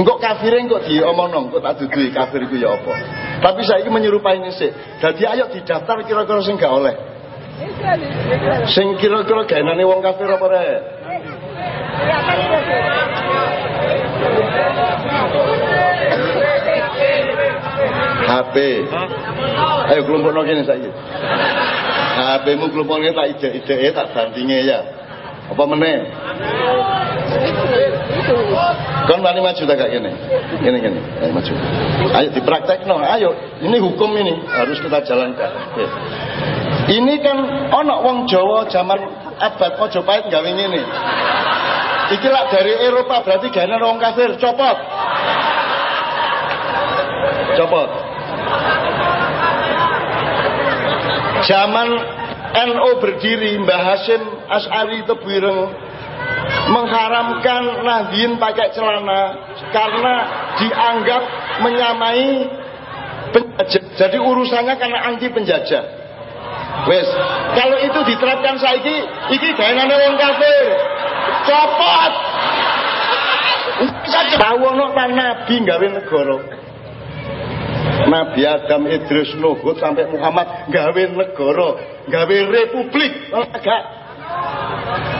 Engkok kafir engkok diomongno, engkok tak dudui kafir ya apa. Tapi saya ini menyerupai ini sih. Jadi ayo didaftar kira-kira sing gak oleh. Sing kira-kira gaenane wong kafir apa rek? HP. Ayo kelompok no kene saiki. HP-mu kelompoknya tak ide-ide tak bandinge ya. Apa meneh? Kon wani maju tak gini. Gini gini, ayo maju. Ayo dipraktekno, ayo. Ini hukum ini harus kita jalankan. Ini kan ono wong Jawa zaman abad Majapahit gawe ngene. Iki lak dari Eropa berarti gane wong kafir, copot. Copot. Zaman NO berdiri Mbah Hasim As'ari Tebuireng mengharamkan Nahdien pakai celana karena dianggap menyamai penjajah. Jadi urusannya karena anti penjajah. Wes, kalau itu diterapkan saiki, iki gaenane wong kafir. Copot. Tahu ono nabi gawe negara. Nabi Adam, Idris, Nuh, sampai Muhammad gawe negara, gawe republik. Agak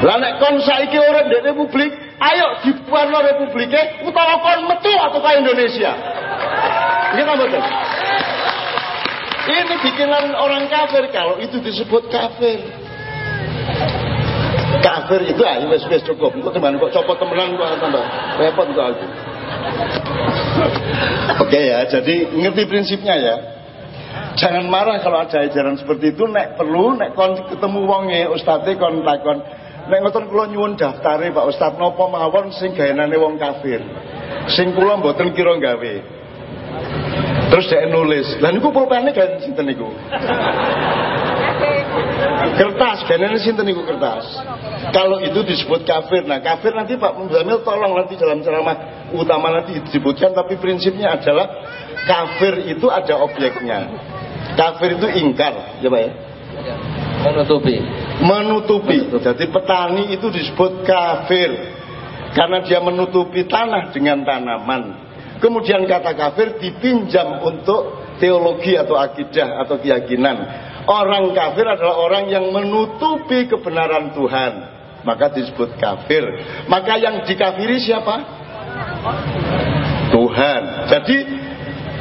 lah nek kon saiki urip di republik, ayo dibuarno republike utawa kon metu atau ke Indonesia. Ini apa betul? Ini bikinan orang kafir kalau itu disebut kafir. Kafir itu ayo wes wes cukup. Kok teman kok copot temenan kok tambah repot kok aku. Oke ya, jadi ngerti prinsipnya ya. Jangan marah kalau ada ajaran seperti itu. Nek perlu, nek kon ketemu wonge ustadze kon takon. Nek ngoten kula nyuwun daftare Pak Ustaz napa mawon sing gaenane wong kafir. Sing kula mboten kira gawe. Terus dia nulis. Lah niku pulpene gawe sinten niku? Kertas, gaenane sinten niku kertas. Kalau itu disebut kafir. Nah, kafir nanti Pak Muzamil tolong nanti dalam ceramah utama nanti disebutkan tapi prinsipnya adalah kafir itu ada objeknya. Kafir itu ingkar, ya Pak ya? Menutupi. Menutupi. Jadi petani itu disebut kafir karena dia menutupi tanah dengan tanaman. Kemudian kata kafir dipinjam untuk teologi atau akidah atau keyakinan. Orang kafir adalah orang yang menutupi kebenaran Tuhan. Maka disebut kafir. Maka yang dikafiri siapa? Tuhan. Jadi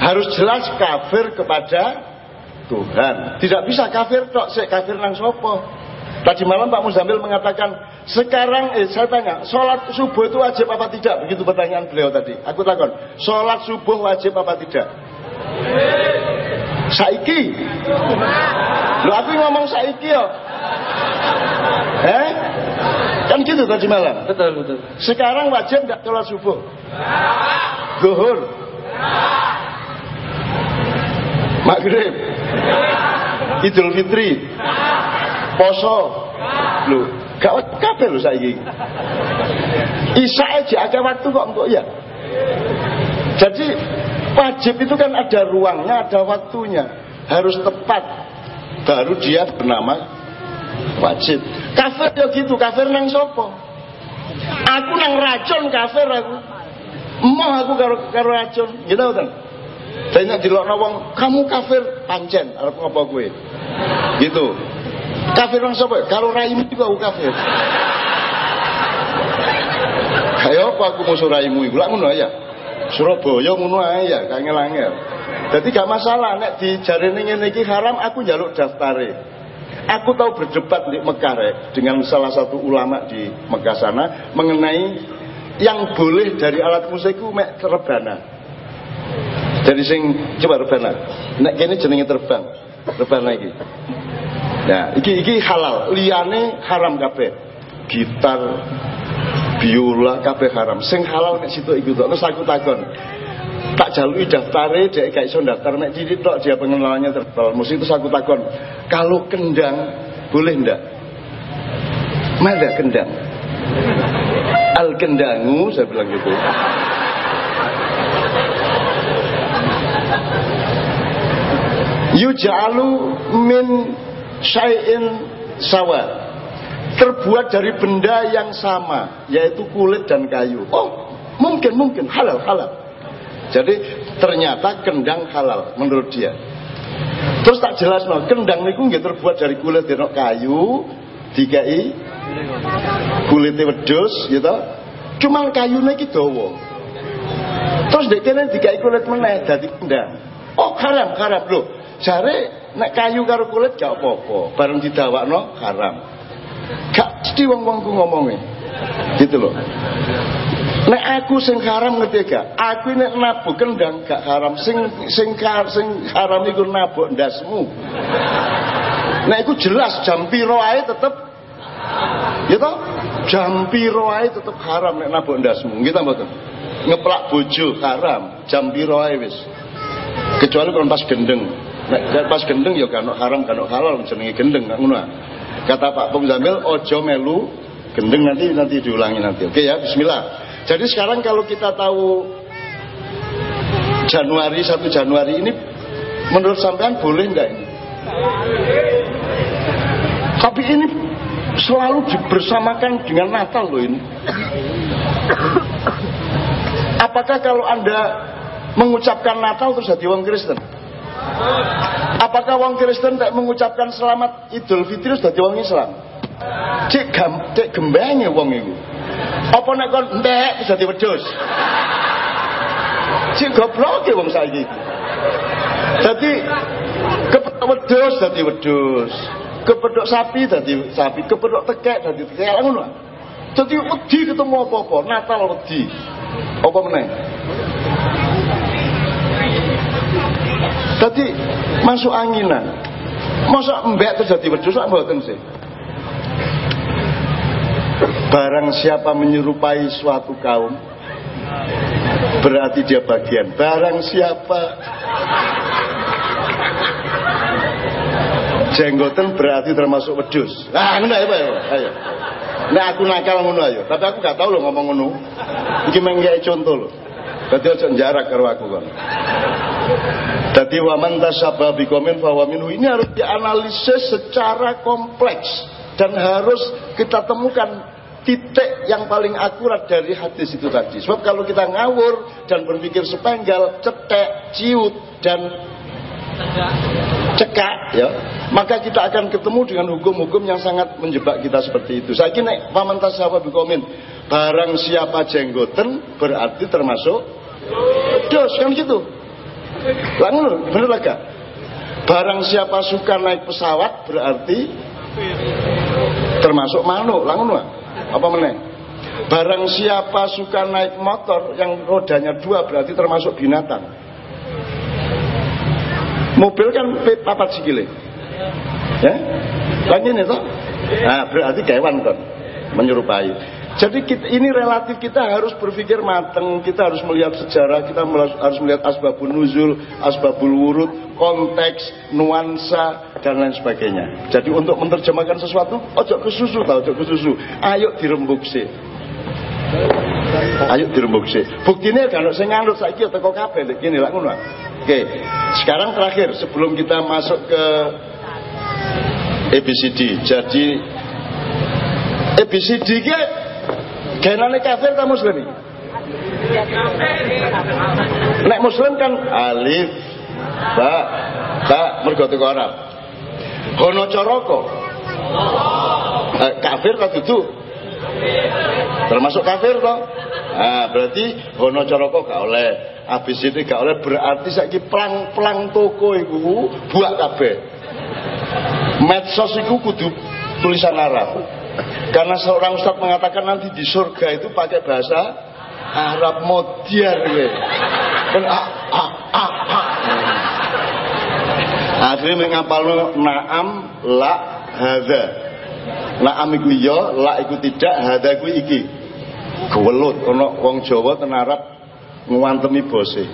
harus jelas kafir kepada Tuhan. Tidak bisa kafir tok, sik kafir nang sopo. Tadi malam Pak Muzamil mengatakan, sekarang eh, saya tanya, sholat subuh itu wajib apa tidak? Begitu pertanyaan beliau tadi. Aku takon, sholat subuh wajib apa tidak? Saiki. Lu aku ngomong saiki yo. Eh? Kan gitu tadi malam. Betul, betul. Sekarang wajib nggak sholat subuh? Zuhur. Maghrib. Idul Fitri. Poso. Lu, gak kabeh lho. Isya aja ada waktu kok engkok ya. Jadi wajib itu kan ada ruangnya, ada waktunya. Harus tepat. Baru dia bernama wajib. Kafir ya gitu, kafir nang sopo. Aku nang racun kafir aku. Emoh aku karo karo racun, gitu kan. Banyak dilokno wong, kamu kafir pancen, arep ngapa gue? Gitu. Kafir nang sapa? Kalau raimu juga aku kafir. Ayo apa aku musuh raimu iku? Lah ngono ya. Surabaya ngono ae ya, kangel-angel. Jadi gak masalah nek dijarene ngene iki haram aku njaluk daftare. Aku tahu berdebat di Mekah dengan salah satu ulama di Mekah sana mengenai yang boleh dari alat musikku mek rebana. Jadi sing coba rebana. Nek kene jenenge terbang. Rebana iki. Nah, iki iki halal, liyane haram kabeh. Gitar, biola kabeh haram. Sing halal nek situ iku tok. Terus aku takon. Tak jalui daftare dek gak iso daftar nek cilik tok dia pengenalannya terbal musik itu aku takon. Kalau kendang boleh ndak? Mana kendang? Al kendangu saya bilang gitu. Yuja'alu min syai'in sawa terbuat dari benda yang sama yaitu kulit dan kayu oh Mungkin, mungkin halal, halal. Jadi ternyata kendang halal menurut dia. Terus tak jelas no, kendang niku nggih terbuat dari kulit dino kayu, dikai kulitnya wedus gitu. Cuman kayune iki dawa. Terus dek kene dikai kulit meneh dadi kendang. Oh haram, haram loh. Jare nek kayu karo kulit gak apa-apa, bareng didawakno haram. Gak mesti wong-wong ku ngomongnya. Gitu loh. Nek aku sing haram ngerti gak? Aku nek nabuk kendang gak haram. Sing sing sing haram iku nabuk ndasmu. Nek iku jelas jam piro ae tetep Ya toh? Jam piro ae tetep haram nek nabuk ndasmu. Kita mboten. Ngeplak bojo haram, jam piro ae wis. Kecuali kalau pas gendeng. Nek pas gendeng ya kan haram kan halal jenenge gendeng ngono. Kata Pak Pung Zamil ojo melu gendeng nanti nanti diulangi nanti. Oke ya, bismillah. Jadi sekarang kalau kita tahu Januari 1 Januari ini menurut sampean boleh enggak ini? Tapi ini selalu dibersamakan dengan Natal loh ini. Apakah kalau Anda mengucapkan Natal terus jadi wong Kristen? Apakah wong Kristen tak mengucapkan selamat Idul Fitri jadi wong Islam? Cek gam, cek gembenge wong itu. Apa nek kon entek bisa diwedhus? Cek ya wong saiki. Dadi kepethuk wedhus dadi wedhus. Kepethuk sapi dadi sapi, kepethuk tekek dadi tekek ngono. Dadi wedi ketemu apa-apa, Natal wedi. Apa meneh? Tadi masuk anginan. Masa mbek terjadi sak mboten sih. Barang siapa menyerupai suatu kaum berarti dia bagian. Barang siapa jenggoten berarti termasuk wedus. Nah, ngono ayo, ayo. ayo. Nah, aku nakal ngono ayo. Tapi aku gak tahu loh ngomong ngono. Iki mengke contoh loh. Dadi aja jarak karo aku kan. Dadi waman tasyabba biqaumin fa minhu. Ini harus dianalisis secara kompleks dan harus kita temukan titik yang paling akurat dari hadis itu tadi. Sebab kalau kita ngawur dan berpikir sepenggal, cetek, ciut dan cekak ya, maka kita akan ketemu dengan hukum-hukum yang sangat menjebak kita seperti itu. Saya kira paman tasawuf bikomin barang siapa jenggoten berarti termasuk dos kan gitu. Langsung bener lah Barang siapa suka naik pesawat berarti termasuk manuk, langsung apa meneh? Barang siapa suka naik motor yang rodanya dua berarti termasuk binatang. Mobil kan papat sikile. Ya? Lagi ini toh? Nah, berarti kewan kan menyerupai. Jadi kita, ini relatif kita harus berpikir matang, kita harus melihat sejarah, kita harus melihat asbabun nuzul, asbabul wurud, konteks, nuansa dan lain sebagainya. Jadi untuk menerjemahkan sesuatu, ojo ke susu, ojo ke susu. Ayo dirembuk sih. Ayo dirembuk sih. Buktinya kalau saya nganut saya teko kabeh gini lah ngono. Oke, sekarang terakhir sebelum kita masuk ke ABCD. Jadi ABCD ke Genane kafir ta muslim? Nek muslim kan alif, ba, ba mergo teko Arab. Hono coroko. Eh, kafir ta dudu? Termasuk kafir toh? Nah, berarti hono coroko gak oleh. Habis itu gak oleh berarti saiki plang-plang toko iku buak kabeh. Medsos iku kudu tulisan Arab. Karena seorang ustaz mengatakan nanti di surga itu pakai bahasa Arab modern ya. Kan ah ah ah ah. Akhirnya mengapal naam la hadza. Naam iku iya, la iku tidak, hadza iku iki. Gewelut ana wong Jawa ten Arab nguantemi bose.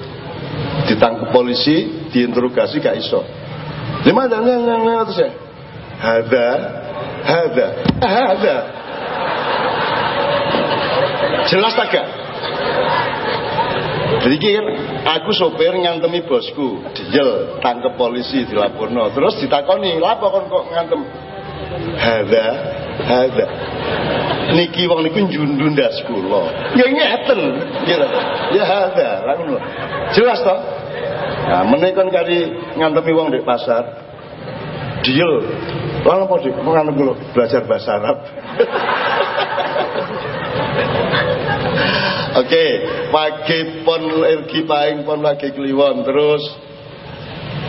Ditangkap polisi, diinterogasi gak iso. Lima dan terus ya. Hadza Hada, hada. Jelas tak gak? Jadi aku sopir ngantemi bosku, dijel, tangkep polisi, dilaporno. Terus ditakoni, lapo kon kok ngantem? Hada, hada. niki wong niku njundu ndas kula. Ya ngeten. Ya ada, lah ngono. Jelas toh? Nah, menikon kali ngantemi wong di pasar. Dia, apa sih? Mengantuk kula belajar bahasa Arab. Oke, pagi pon ergi paing pon lagi kliwon terus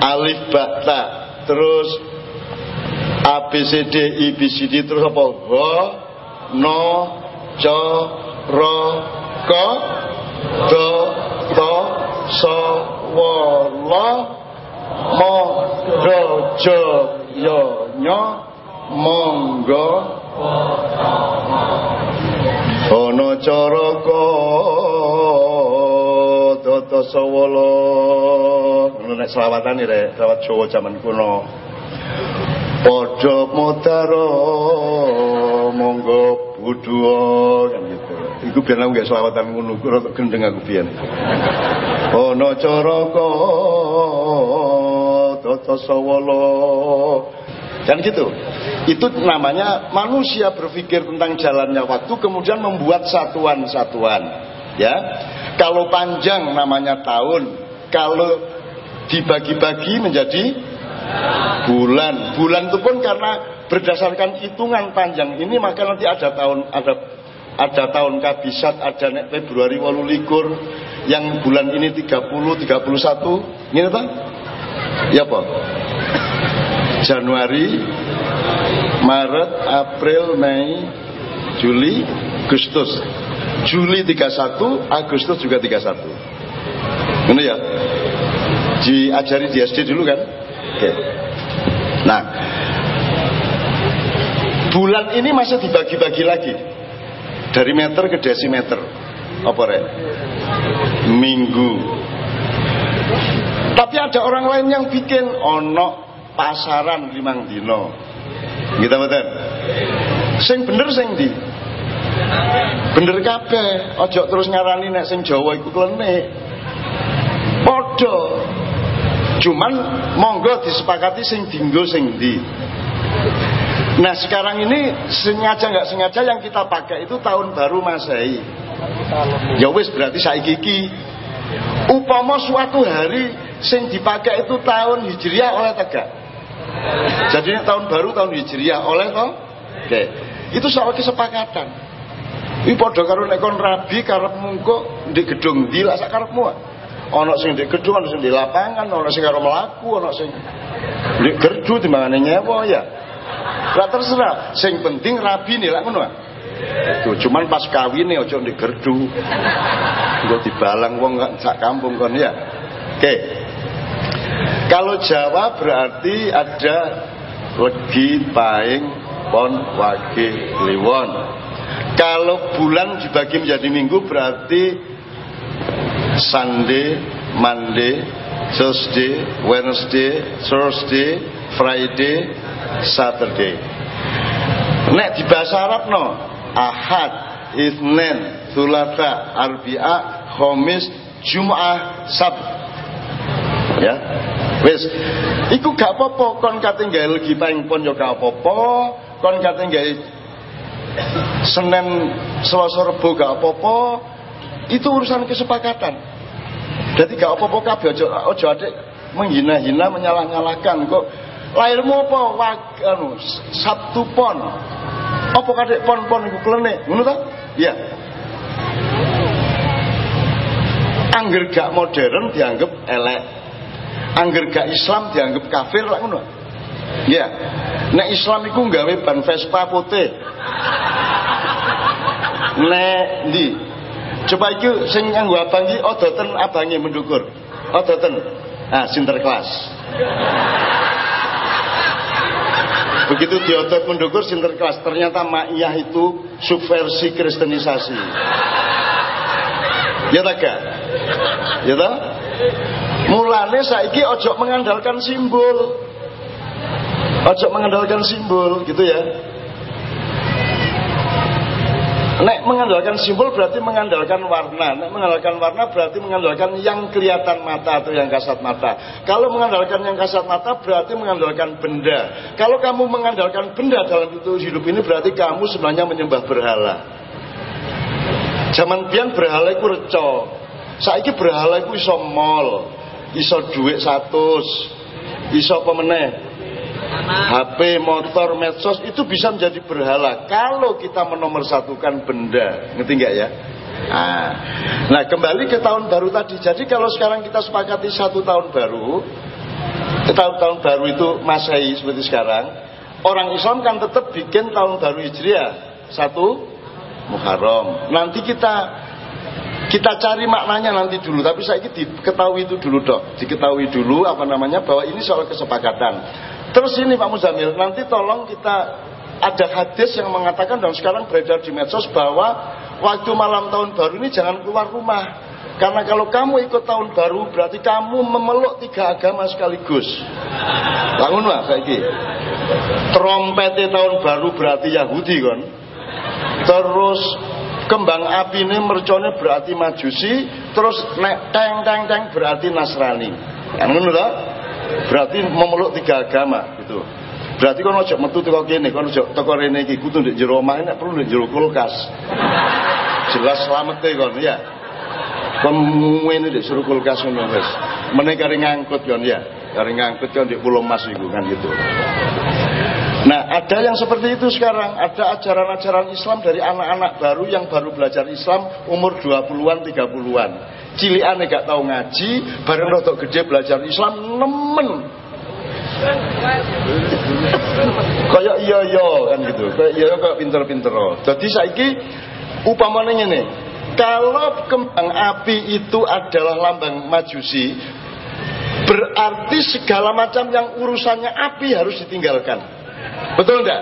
alif bakta terus A B C D I B C D terus apa? Ho no co ro ko do to so wo lo mo do jo yo nyo monggo. Ana caraka tata sawala ngono nek selawatan rek selawat Jawa jaman kuno. Padha mutara monggo gitu. Iku biar aku gak selawatan ngono rada gendeng aku biyen. Ana caraka tata sawala kan gitu itu namanya manusia berpikir tentang jalannya waktu kemudian membuat satuan-satuan ya. Kalau panjang namanya tahun kalau dibagi-bagi menjadi bulan. Bulan itu pun karena berdasarkan hitungan panjang. Ini maka nanti ada tahun ada ada tahun kabisat ada nek Februari walu likur yang bulan ini 30 31 ini apa ya apa Januari, Maret, April, Mei, Juli, Agustus. Juli 31, Agustus juga 31. Ini ya. Diajari di SD dulu kan? Oke. Nah, bulan ini masih dibagi-bagi lagi. Dari meter ke desimeter. Apa re? Minggu. Tapi ada orang lain yang bikin onok pasaran limang dino kita betul sing bener sing di bener kabeh. Ojo terus ngarani nek sing Jawa iku klenik. Padha. Cuman monggo disepakati sing dinggo sing di Nah sekarang ini sengaja nggak sengaja yang kita pakai itu tahun baru Masehi. Ya wis berarti saya gigi. Upama suatu hari sing dipakai itu tahun Hijriah oleh tegak. Jadi tahun baru tahun Hijriah oleh toh? Oke. Itu soal kesepakatan. Ini padha karo rabi karep mungko di gedung ndi lak sak karepmu. Ana sing di gedung, ana sing di lapangan, ana sing karo mlaku, ana sing di gerdu timbangane nyewa ya. Lah terserah, sing penting rabi nih lah ngono. Itu cuman pas kawin nih ojo di gerdu. Engko dibalang wong sak kampung kon ya. Oke. Kalau Jawa berarti ada legi, paing, pon, wage, liwon. Kalau bulan dibagi menjadi minggu berarti Sunday, Monday, Tuesday, Wednesday, Thursday, Friday, Saturday. Nek di bahasa Arab no, Ahad, Ithnen, Thulata, Arbi'a, Khamis, Jum'ah, Sabt. Ya, Wis, iku gak apa-apa kon legi paing pon yo gak apa-apa, kon kate gawe Senin Selasa Rebo gak apa-apa. Itu urusan kesepakatan. Jadi gak apa-apa kabeh aja aja menghina-hina menyalah-nyalahkan. Kok lahirmu apa? Wag, anu pon. Apa kadek pon-pon iku klenik? Ngono ta? Iya. Angger gak modern dianggap elek angger gak Islam dianggap kafir lah ngono. Ya. Nek Islam iku gawe ban Vespa putih. Nek ndi? Coba iki sing nganggo abang iki odoten abange mendukur. Odoten. Ah, sinterklas. Begitu diotot mendukur sinterklas, ternyata Ma'iyah itu subversi kristenisasi. Ya tak Ya tak? Mulane saiki ojo mengandalkan simbol. Ojo mengandalkan simbol gitu ya. Nek mengandalkan simbol berarti mengandalkan warna. Nek mengandalkan warna berarti mengandalkan yang kelihatan mata atau yang kasat mata. Kalau mengandalkan yang kasat mata berarti mengandalkan benda. Kalau kamu mengandalkan benda dalam itu hidup ini berarti kamu sebenarnya menyembah berhala. Zaman biyen berhala iku reca. Saiki berhala iku iso mall, iso duit 100, iso meneh? HP, motor, medsos itu bisa menjadi berhala kalau kita menomorsatukan benda. Ngerti nggak ya? Nah, nah, kembali ke tahun baru tadi. Jadi kalau sekarang kita sepakati satu tahun baru, tahun-tahun baru itu Masehi seperti sekarang, orang Islam kan tetap bikin tahun baru Hijriah satu Muharram. Nanti kita kita cari maknanya nanti dulu, tapi saya ini diketahui itu dulu dok, diketahui dulu apa namanya bahwa ini soal kesepakatan. Terus ini Pak Muzamil, nanti tolong kita ada hadis yang mengatakan dan sekarang beredar di medsos bahwa waktu malam tahun baru ini jangan keluar rumah. Karena kalau kamu ikut tahun baru berarti kamu memeluk tiga agama sekaligus. Bangun lah saya Trompetnya tahun baru berarti Yahudi kan. Terus kembang api ini mercone berarti Majusi, terus nek teng teng teng berarti Nasrani. Kan ngono Berarti memeluk tiga agama gitu. Berarti kalau ojo metu teko kene, kalau ojo teko rene iki kudu ndek jero omah perlu ndek jero kulkas. Jelas e kon ya. Kon ngene ndek jero kulkas ngono wis. Meneh kari ngangkut kon ya. Kari ngangkut kon ndek Pulau Mas iku kan gitu. Nah ada yang seperti itu sekarang. Ada ajaran-ajaran Islam dari anak-anak baru Yang baru belajar Islam umur 20-an, 30-an Cilian gak tahu ngaji Bareng rotok gede belajar Islam Nemen. Kayak iya iya kan gitu. Kayak iya kayak pinter-pinter. Jadi saiki upamanya ini Kalau kembang api itu adalah lambang majusi Berarti segala macam yang urusannya api harus ditinggalkan Betul enggak?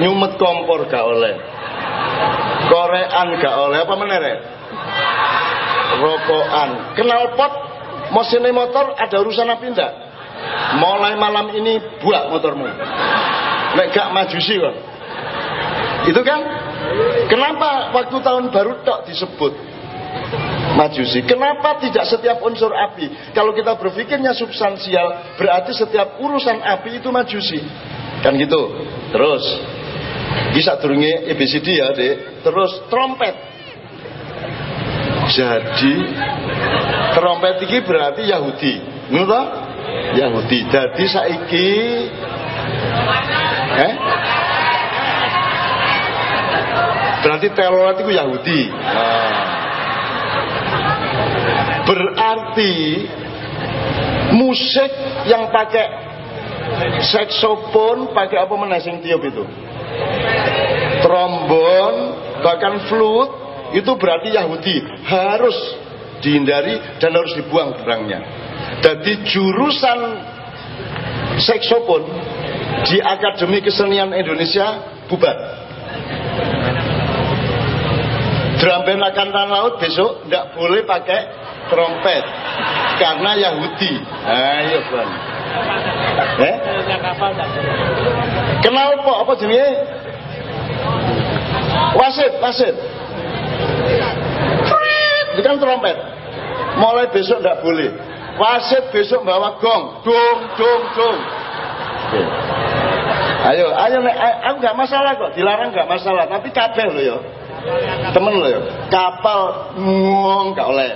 Nyumet kompor gak oleh. Korean gak oleh apa menere? Rokokan. Kenal pot mesinnya motor ada urusan apa enggak? Mulai malam ini buat motormu. Nek gak maju sih kok. Itu kan? Kenapa waktu tahun baru tok disebut majusi. Kenapa tidak setiap unsur api? Kalau kita berpikirnya substansial, berarti setiap urusan api itu majusi. Kan gitu. Terus bisa turunnya ABCD ya, Dek. Terus trompet. Jadi trompet ini berarti Yahudi. Ngono Yahudi. Jadi saiki eh Berarti telolet itu Yahudi. Berarti musik yang pakai Saxophone pakai apa mana sing tiup itu? Trombon, bahkan flute itu berarti Yahudi harus dihindari dan harus dibuang barangnya. Jadi jurusan saxophone di Akademi Kesenian Indonesia bubar. Drum band Angkatan Laut besok tidak boleh pakai trompet karena Yahudi. Ayo bang. Eh? Kenal apa? Apa jenenge? Wasit, wasit. Itu kan trompet. Mulai besok tidak boleh. Wasit besok bawa gong, dong, dong, dong. Ayo, ayo, aku nggak masalah kok, dilarang nggak masalah, tapi kabel loh ya. Temen loh ya, kapal ngong nggak oleh.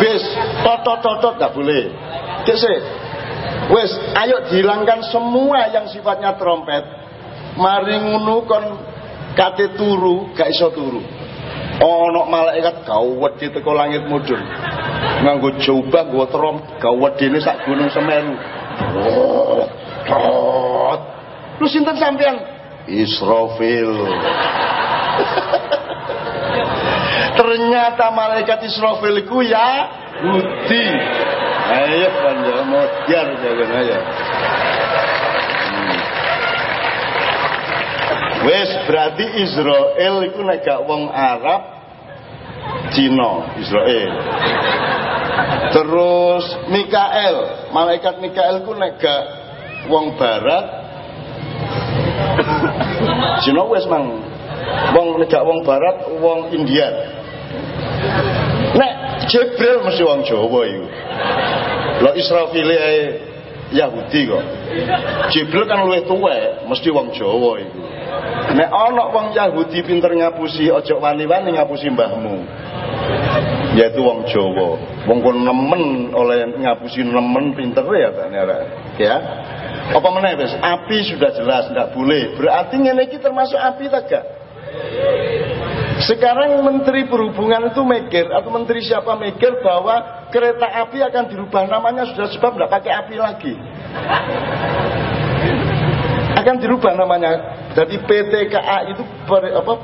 Bis, totot totot nggak boleh. Kese. Wes, ayo dihilangkan semua yang sifatnya trompet. Mari ngono kon kate turu, gak iso turu. Ono malaikat gawat di teko langit mudun. Nganggo coba gua trom gawat dene sak gunung Semeru. Lu sinten sampean? Israfil. Ternyata malaikat Israfil ku ya Budi. Ayo panjang modar jangan aja. Hmm. Wes berarti Israel itu nek gak wong Arab Cina Israel. Terus Mikael, malaikat Mikael ku nek gak wong barat Cina wes mang Wong negak wong barat, wong India. Nek Jibril mesti wong Jawa iku. Lo Israfil ae Yahudi kok. Jibril kan luwih tuwek, mesti wong Jawa iku. Nek ana wong Yahudi pinter ngapusi ojo wani-wani ngapusi mbahmu. Yaitu wong Jawa. Wong kon nemen oleh ngapusi nemen pinter ya tak ya. Apa meneh wis? Api sudah jelas ndak boleh. Berarti ngene iki termasuk api gak? Sekarang Menteri Perhubungan itu mikir atau Menteri siapa mikir bahwa kereta api akan dirubah namanya sudah sebab tidak pakai api lagi. Akan dirubah namanya. Jadi PT KA itu per, apa?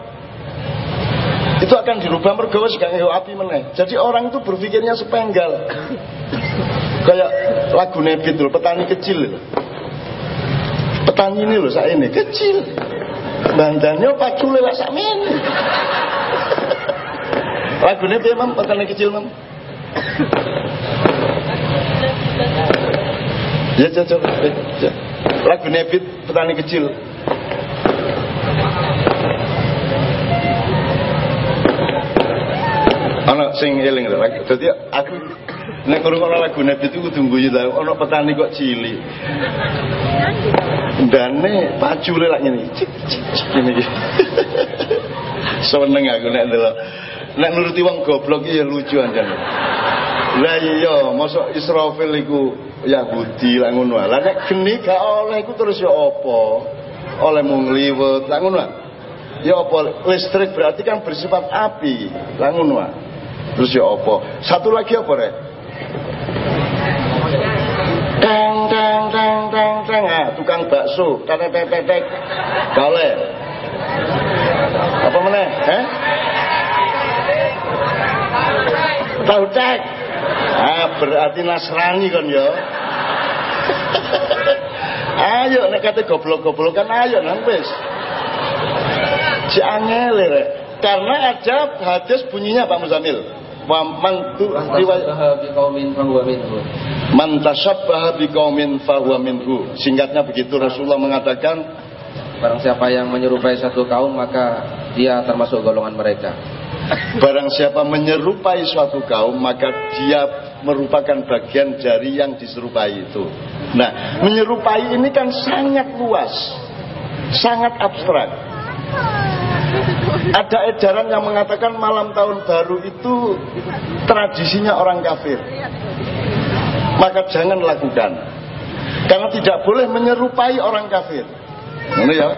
Itu akan dirubah mergawa sekarang api meneh. Jadi orang itu berpikirnya sepenggal. Kayak lagu Nebit dulu, petani kecil. Petani ini loh, saya ini kecil. Bandannya pacule lah sakmene. Lagune piye, Mam? Petani kecil, Mam? Ya, cocok. Lagu Nebit petani kecil. Ana sing eling lagi. Dadi aku nek ngrungokno lagu Nebit iku kudu guyu ta. Ana petani kok cilik. Dane pacule lak ngene. Cik cik cik ngene iki. Seneng aku nek ndelok. Nek nuruti wong goblok ya lucu anjen. Lah iya, mosok Israfil iku Yahudi lah ngono. Lah nek geni gak oleh iku terus ya apa? Oleh mung liwet lah ngono. Ya apa listrik berarti kan bersifat api. Lah ngono. Terus ya apa? Satu lagi apa rek? Teng teng teng teng teng ah, tukang bakso, tetek tetek tek. Boleh. Apa meneh? Eh? Tahu tek. Ah, berarti Nasrani kan ya. ayo nek kate goblok-goblok kan ayo nang wis. Si angel. Karena aja hadis bunyinya Pak Muzamil. Man tu. Man tashabbaha biqaumin fahuwa minhu. Singkatnya begitu Rasulullah mengatakan Barang siapa yang menyerupai satu kaum maka dia termasuk golongan mereka. Barang siapa menyerupai suatu kaum maka dia merupakan bagian dari yang diserupai itu. Nah, menyerupai ini kan sangat luas, sangat abstrak. Ada edaran yang mengatakan malam tahun baru itu tradisinya orang kafir. Maka jangan lakukan. Karena tidak boleh menyerupai orang kafir. Ini ya.